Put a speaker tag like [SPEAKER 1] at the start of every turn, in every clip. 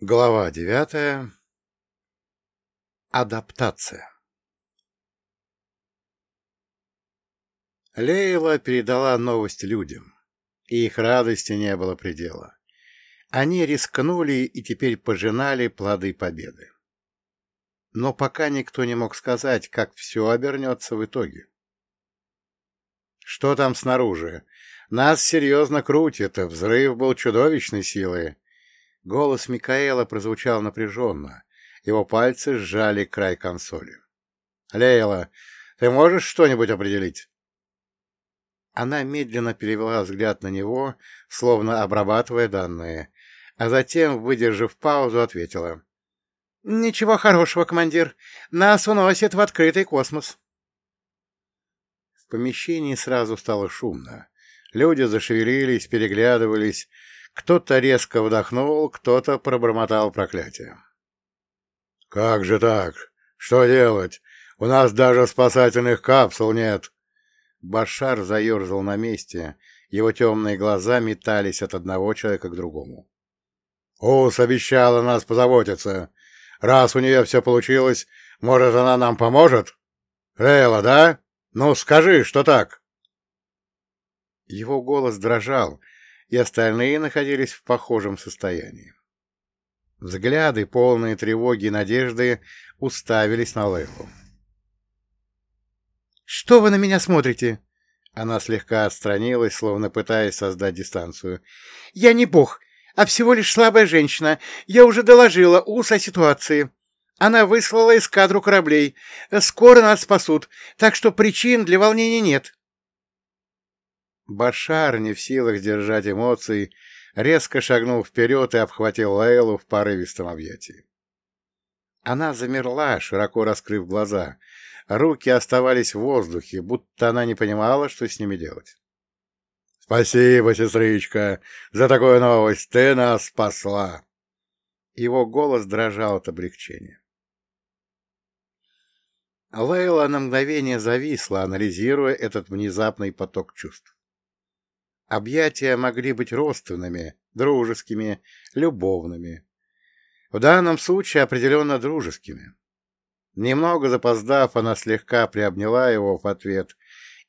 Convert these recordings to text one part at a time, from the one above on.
[SPEAKER 1] Глава девятая. Адаптация. Лейла передала новость людям, и их радости не было предела. Они рискнули и теперь пожинали плоды победы. Но пока никто не мог сказать, как все обернется в итоге. «Что там снаружи? Нас серьезно крутит, взрыв был чудовищной силы», Голос Микаэла прозвучал напряженно. Его пальцы сжали край консоли. «Лейла, ты можешь что-нибудь определить?» Она медленно перевела взгляд на него, словно обрабатывая данные, а затем, выдержав паузу, ответила. «Ничего хорошего, командир. Нас уносит в открытый космос». В помещении сразу стало шумно. Люди зашевелились, переглядывались, кто-то резко вдохнул, кто-то пробормотал проклятие. «Как же так? Что делать? У нас даже спасательных капсул нет!» Башар заерзал на месте, его темные глаза метались от одного человека к другому. «Ус обещала нас позаботиться. Раз у нее все получилось, может, она нам поможет? Рейла, да? Ну, скажи, что так?» Его голос дрожал, и остальные находились в похожем состоянии. Взгляды, полные тревоги и надежды, уставились на Лейлу. «Что вы на меня смотрите?» Она слегка отстранилась, словно пытаясь создать дистанцию. «Я не бог, а всего лишь слабая женщина. Я уже доложила УС о ситуации. Она выслала эскадру кораблей. Скоро нас спасут, так что причин для волнения нет». Башар, не в силах держать эмоций, резко шагнул вперед и обхватил Лейлу в порывистом объятии. Она замерла, широко раскрыв глаза. Руки оставались в воздухе, будто она не понимала, что с ними делать. — Спасибо, сестричка, за такую новость. Ты нас спасла. Его голос дрожал от облегчения. Лейла на мгновение зависла, анализируя этот внезапный поток чувств. Объятия могли быть родственными, дружескими, любовными. В данном случае определенно дружескими. Немного запоздав, она слегка приобняла его в ответ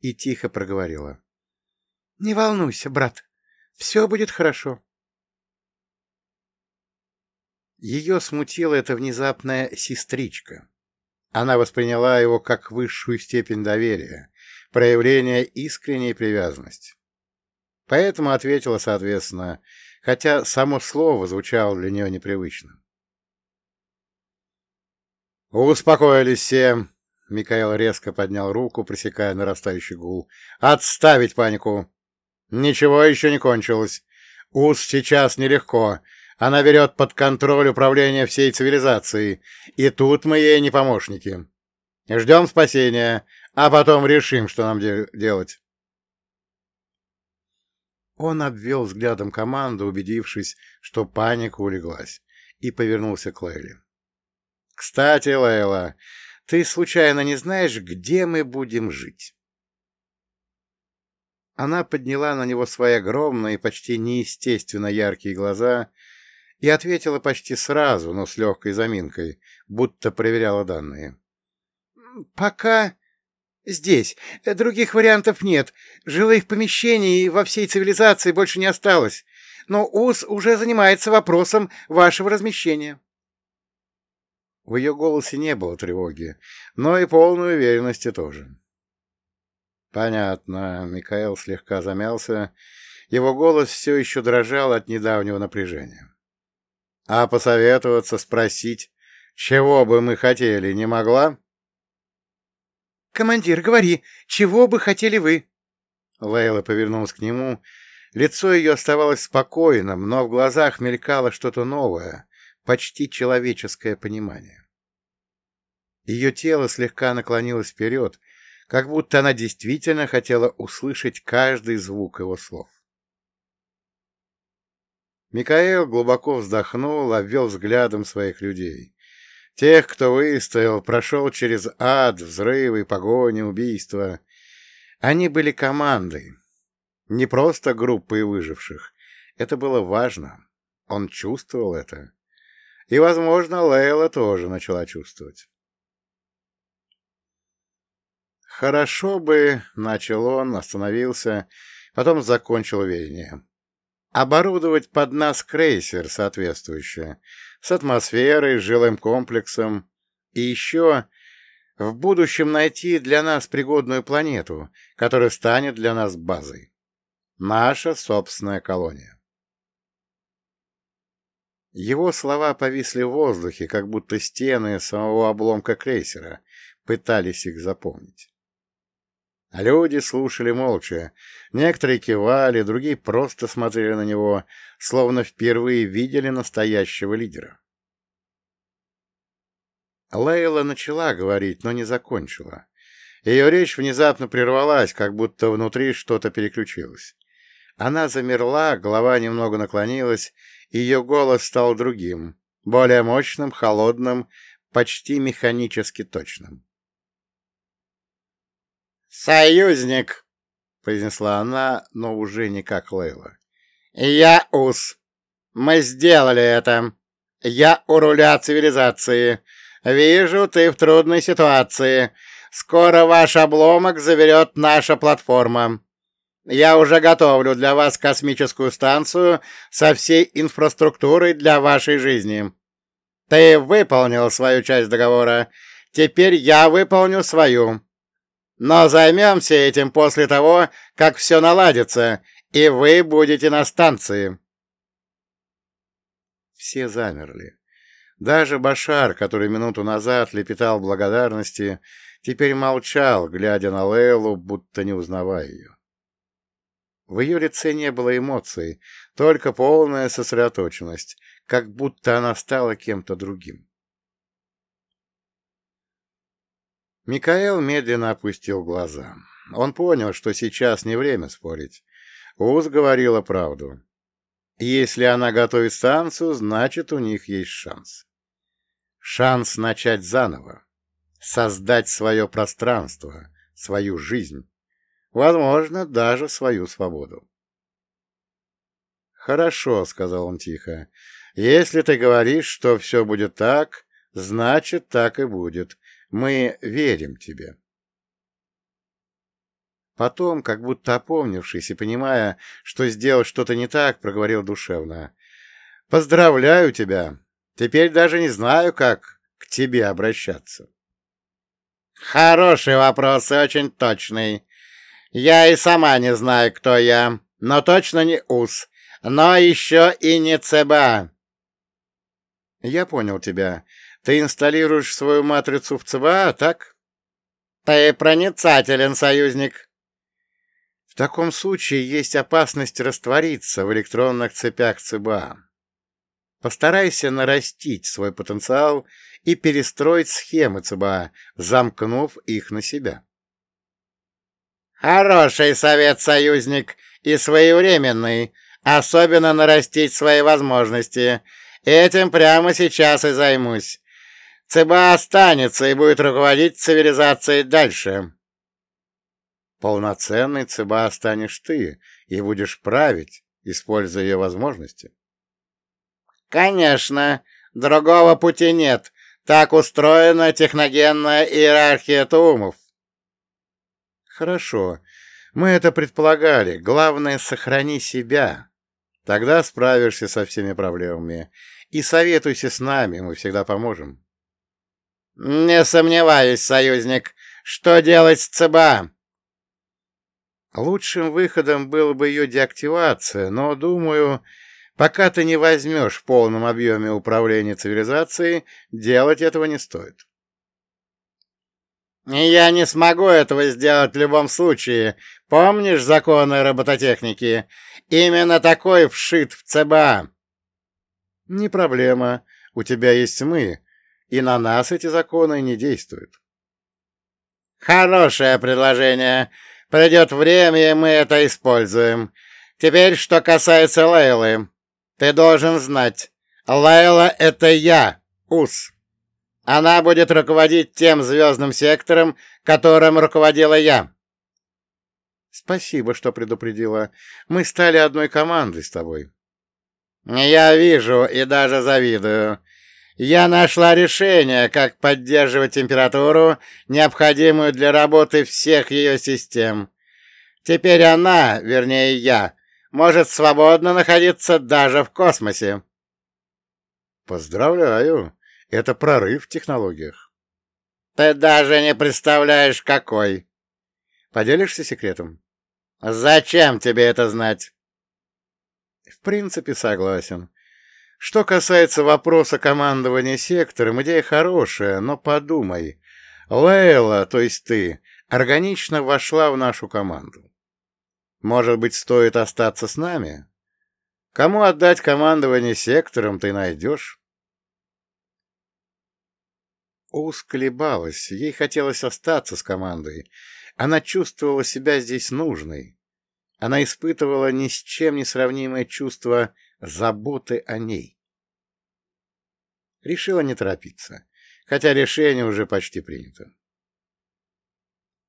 [SPEAKER 1] и тихо проговорила. — Не волнуйся, брат, все будет хорошо. Ее смутила эта внезапная сестричка. Она восприняла его как высшую степень доверия, проявление искренней привязанности. Поэтому ответила соответственно, хотя само слово звучало для нее непривычно. «Успокоились все!» — Микаэл резко поднял руку, пресекая нарастающий гул. «Отставить панику! Ничего еще не кончилось. Ус сейчас нелегко. Она берет под контроль управление всей цивилизацией, и тут мы ей не помощники. Ждем спасения, а потом решим, что нам де делать». Он обвел взглядом команду, убедившись, что паника улеглась, и повернулся к Лейле. — Кстати, Лейла, ты случайно не знаешь, где мы будем жить? Она подняла на него свои огромные, почти неестественно яркие глаза и ответила почти сразу, но с легкой заминкой, будто проверяла данные. — Пока Здесь. Других вариантов нет. Жилых помещений во всей цивилизации больше не осталось. Но УС уже занимается вопросом вашего размещения. В ее голосе не было тревоги, но и полной уверенности тоже. Понятно. Микаэл слегка замялся. Его голос все еще дрожал от недавнего напряжения. А посоветоваться, спросить, чего бы мы хотели, не могла? «Командир, говори, чего бы хотели вы?» Лейла повернулась к нему. Лицо ее оставалось спокойным, но в глазах мелькало что-то новое, почти человеческое понимание. Ее тело слегка наклонилось вперед, как будто она действительно хотела услышать каждый звук его слов. Микаэл глубоко вздохнул, обвел взглядом своих людей. Тех, кто выстоял, прошел через ад, взрывы, погони, убийства. Они были командой, не просто группой выживших. Это было важно. Он чувствовал это. И, возможно, Лейла тоже начала чувствовать. «Хорошо бы», — начал он, остановился, потом закончил уверение. «Оборудовать под нас крейсер соответствующее, с атмосферой, с жилым комплексом, и еще в будущем найти для нас пригодную планету, которая станет для нас базой. Наша собственная колония. Его слова повисли в воздухе, как будто стены самого обломка крейсера пытались их запомнить. Люди слушали молча. Некоторые кивали, другие просто смотрели на него, словно впервые видели настоящего лидера. Лейла начала говорить, но не закончила. Ее речь внезапно прервалась, как будто внутри что-то переключилось. Она замерла, голова немного наклонилась, и ее голос стал другим, более мощным, холодным, почти механически точным. «Союзник!» — произнесла она, но уже не как Лейла. «Я Ус. Мы сделали это. Я у руля цивилизации. Вижу, ты в трудной ситуации. Скоро ваш обломок заберет наша платформа. Я уже готовлю для вас космическую станцию со всей инфраструктурой для вашей жизни. Ты выполнил свою часть договора. Теперь я выполню свою. Но займемся этим после того, как все наладится, и вы будете на станции. Все замерли. Даже Башар, который минуту назад лепетал благодарности, теперь молчал, глядя на Лейлу, будто не узнавая ее. В ее лице не было эмоций, только полная сосредоточенность, как будто она стала кем-то другим. Микаэл медленно опустил глаза. Он понял, что сейчас не время спорить. Уз говорила правду. Если она готовит станцию, значит, у них есть шанс. Шанс начать заново. Создать свое пространство, свою жизнь. Возможно, даже свою свободу. «Хорошо», — сказал он тихо. «Если ты говоришь, что все будет так, значит, так и будет. Мы верим тебе». Потом, как будто опомнившись и понимая, что сделал что-то не так, проговорил душевно. «Поздравляю тебя! Теперь даже не знаю, как к тебе обращаться». «Хороший вопрос и очень точный. Я и сама не знаю, кто я, но точно не УС, но еще и не ЦБА». «Я понял тебя. Ты инсталируешь свою матрицу в ЦБА, так?» «Ты проницателен, союзник». В таком случае есть опасность раствориться в электронных цепях ЦБА. Постарайся нарастить свой потенциал и перестроить схемы ЦБА, замкнув их на себя. Хороший совет, союзник, и своевременный. Особенно нарастить свои возможности. Этим прямо сейчас и займусь. ЦБА останется и будет руководить цивилизацией дальше. Полноценный ЦБА станешь ты и будешь править, используя ее возможности. Конечно, другого пути нет. Так устроена техногенная иерархия тумов. Хорошо, мы это предполагали. Главное, сохрани себя. Тогда справишься со всеми проблемами. И советуйся с нами, мы всегда поможем. Не сомневаюсь, союзник. Что делать с ЦБА? Лучшим выходом было бы ее деактивация, но, думаю, пока ты не возьмешь в полном объеме управления цивилизацией, делать этого не стоит. «Я не смогу этого сделать в любом случае. Помнишь законы робототехники? Именно такой вшит в ЦБА». «Не проблема. У тебя есть мы, и на нас эти законы не действуют». «Хорошее предложение. Придет время, и мы это используем. Теперь, что касается Лейлы. Ты должен знать, Лейла — это я, Ус. Она будет руководить тем звездным сектором, которым руководила я. Спасибо, что предупредила. Мы стали одной командой с тобой. Я вижу и даже завидую. Я нашла решение, как поддерживать температуру, необходимую для работы всех ее систем. Теперь она, вернее я, может свободно находиться даже в космосе. Поздравляю, это прорыв в технологиях. Ты даже не представляешь, какой. Поделишься секретом? Зачем тебе это знать? В принципе, согласен. Что касается вопроса командования сектором, идея хорошая, но подумай. Лейла, то есть ты, органично вошла в нашу команду. Может быть, стоит остаться с нами? Кому отдать командование сектором, ты найдешь? Ус колебалась, ей хотелось остаться с командой. Она чувствовала себя здесь нужной. Она испытывала ни с чем не сравнимое чувство заботы о ней. Решила не торопиться, хотя решение уже почти принято.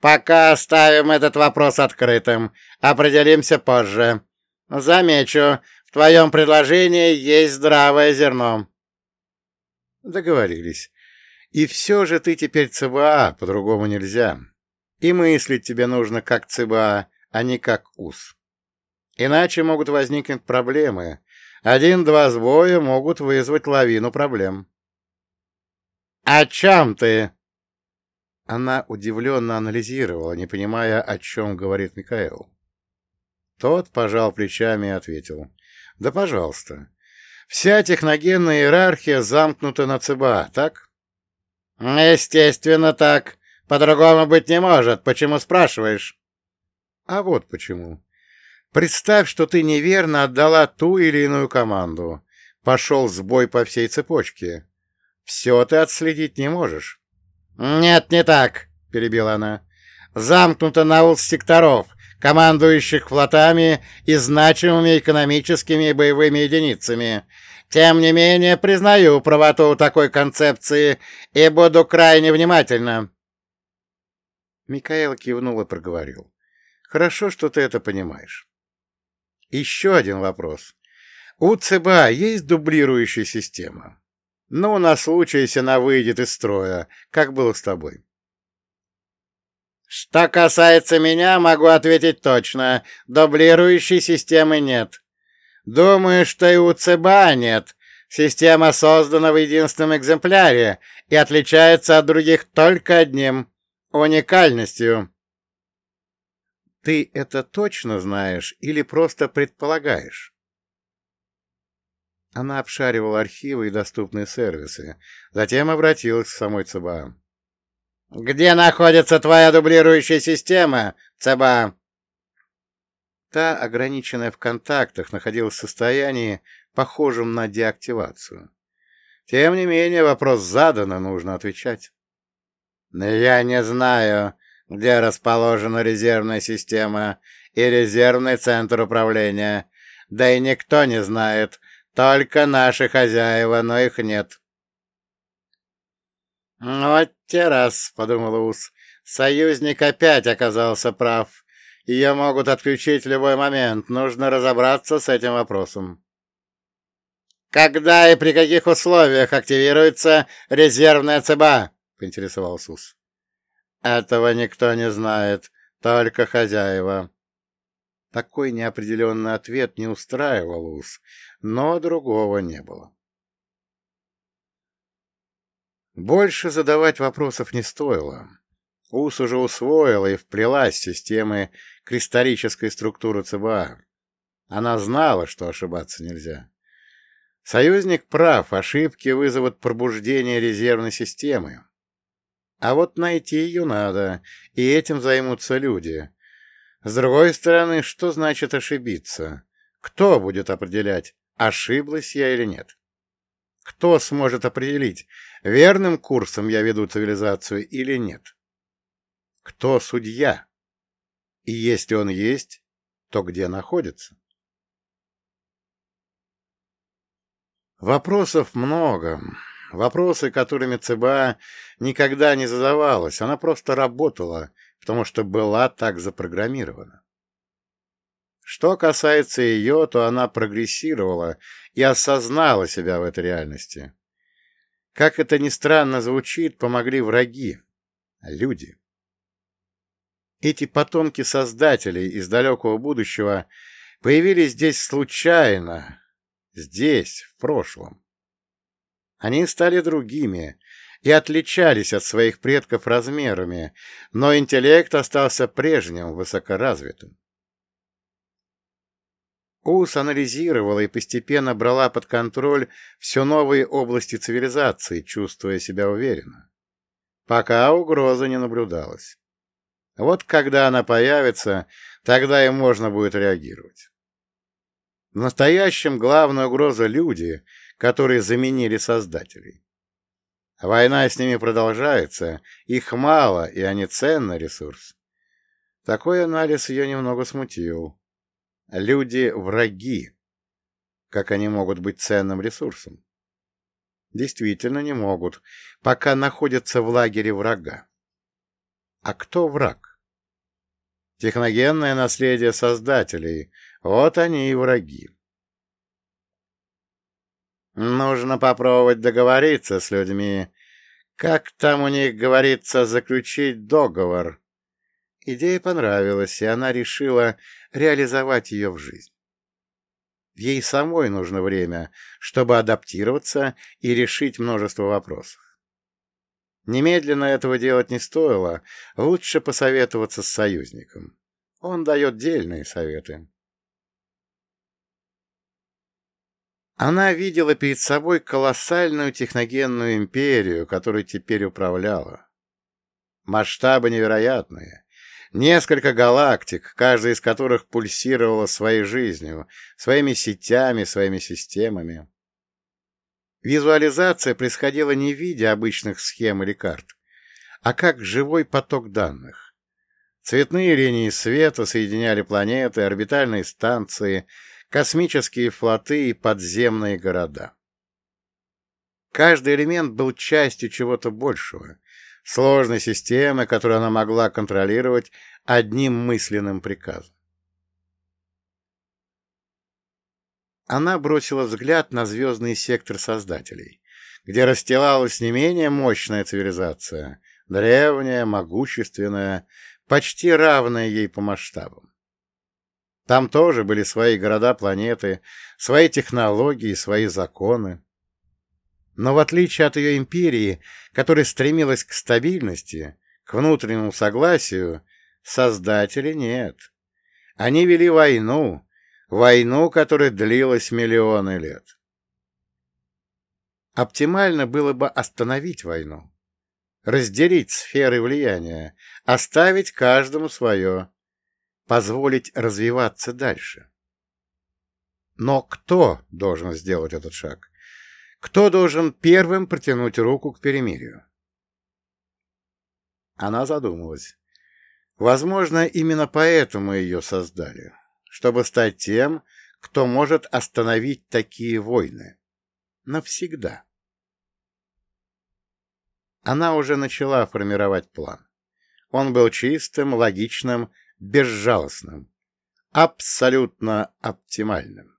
[SPEAKER 1] «Пока оставим этот вопрос открытым, определимся позже. Замечу, в твоем предложении есть здравое зерно». Договорились. И все же ты теперь ЦБА, по-другому нельзя. И мыслить тебе нужно как ЦБА, а не как УС. Иначе могут возникнуть проблемы. Один-два сбоя могут вызвать лавину проблем. «О чем ты?» Она удивленно анализировала, не понимая, о чем говорит Микаэл. Тот пожал плечами и ответил. «Да, пожалуйста. Вся техногенная иерархия замкнута на ЦБА, так?» «Естественно, так. По-другому быть не может. Почему спрашиваешь?» «А вот почему. Представь, что ты неверно отдала ту или иную команду. Пошел сбой по всей цепочке. Все ты отследить не можешь. «Нет, не так», — перебила она. «Замкнуто на ул секторов, командующих флотами и значимыми экономическими и боевыми единицами. Тем не менее, признаю правоту такой концепции и буду крайне внимательна». Микаэл кивнул и проговорил. «Хорошо, что ты это понимаешь. Еще один вопрос. У ЦБА есть дублирующая система? Ну, на случай, если она выйдет из строя, как было с тобой. Что касается меня, могу ответить точно. Дублирующей системы нет. Думаю, что и у ЦБА нет. Система создана в единственном экземпляре и отличается от других только одним — уникальностью. Ты это точно знаешь или просто предполагаешь? Она обшаривала архивы и доступные сервисы, затем обратилась к самой ЦБА. «Где находится твоя дублирующая система, ЦБА?» Та, ограниченная в контактах, находилась в состоянии, похожем на деактивацию. Тем не менее, вопрос задан, нужно отвечать. «Я не знаю, где расположена резервная система и резервный центр управления, да и никто не знает, только наши хозяева, но их нет. «Вот те раз», — подумал Ус, — «союзник опять оказался прав. Ее могут отключить в любой момент. Нужно разобраться с этим вопросом». «Когда и при каких условиях активируется резервная ЦБА?» — поинтересовался Ус. «Этого никто не знает, только хозяева». Такой неопределенный ответ не устраивал Ус, но другого не было. Больше задавать вопросов не стоило. УС уже усвоила и вплелась в системы кристаллической структуры ЦБА. Она знала, что ошибаться нельзя. Союзник прав, ошибки вызовут пробуждение резервной системы. А вот найти ее надо, и этим займутся люди. С другой стороны, что значит ошибиться? Кто будет определять, ошиблась я или нет. Кто сможет определить, верным курсом я веду цивилизацию или нет? Кто судья? И если он есть, то где находится? Вопросов много. Вопросы, которыми ЦБА никогда не задавалась. Она просто работала, потому что была так запрограммирована. Что касается ее, то она прогрессировала и осознала себя в этой реальности. Как это ни странно звучит, помогли враги, люди. Эти потомки создателей из далекого будущего появились здесь случайно, здесь, в прошлом. Они стали другими и отличались от своих предков размерами, но интеллект остался прежним, высокоразвитым. УС анализировала и постепенно брала под контроль все новые области цивилизации, чувствуя себя уверенно. Пока угрозы не наблюдалось. Вот когда она появится, тогда и можно будет реагировать. В настоящем главная угроза — люди, которые заменили создателей. Война с ними продолжается, их мало, и они ценный ресурс. Такой анализ ее немного смутил. Люди — враги. Как они могут быть ценным ресурсом? Действительно не могут, пока находятся в лагере врага. А кто враг? Техногенное наследие создателей. Вот они и враги. Нужно попробовать договориться с людьми. Как там у них говорится, заключить договор? Идея понравилась, и она решила реализовать ее в жизнь. Ей самой нужно время, чтобы адаптироваться и решить множество вопросов. Немедленно этого делать не стоило, лучше посоветоваться с союзником. Он дает дельные советы. Она видела перед собой колоссальную техногенную империю, которой теперь управляла. Масштабы невероятные. Несколько галактик, каждая из которых пульсировала своей жизнью, своими сетями, своими системами. Визуализация происходила не в виде обычных схем или карт, а как живой поток данных. Цветные линии света соединяли планеты, орбитальные станции, космические флоты и подземные города. Каждый элемент был частью чего-то большего, сложной системы, которую она могла контролировать одним мысленным приказом. Она бросила взгляд на звездный сектор создателей, где расстилалась не менее мощная цивилизация, древняя, могущественная, почти равная ей по масштабам. Там тоже были свои города-планеты, свои технологии, свои законы. Но в отличие от ее империи, которая стремилась к стабильности, к внутреннему согласию, создатели нет. Они вели войну, войну, которая длилась миллионы лет. Оптимально было бы остановить войну, разделить сферы влияния, оставить каждому свое, позволить развиваться дальше. Но кто должен сделать этот шаг? Кто должен первым протянуть руку к перемирию? Она задумалась. Возможно, именно поэтому ее создали, чтобы стать тем, кто может остановить такие войны. Навсегда. Она уже начала формировать план. Он был чистым, логичным, безжалостным, абсолютно оптимальным.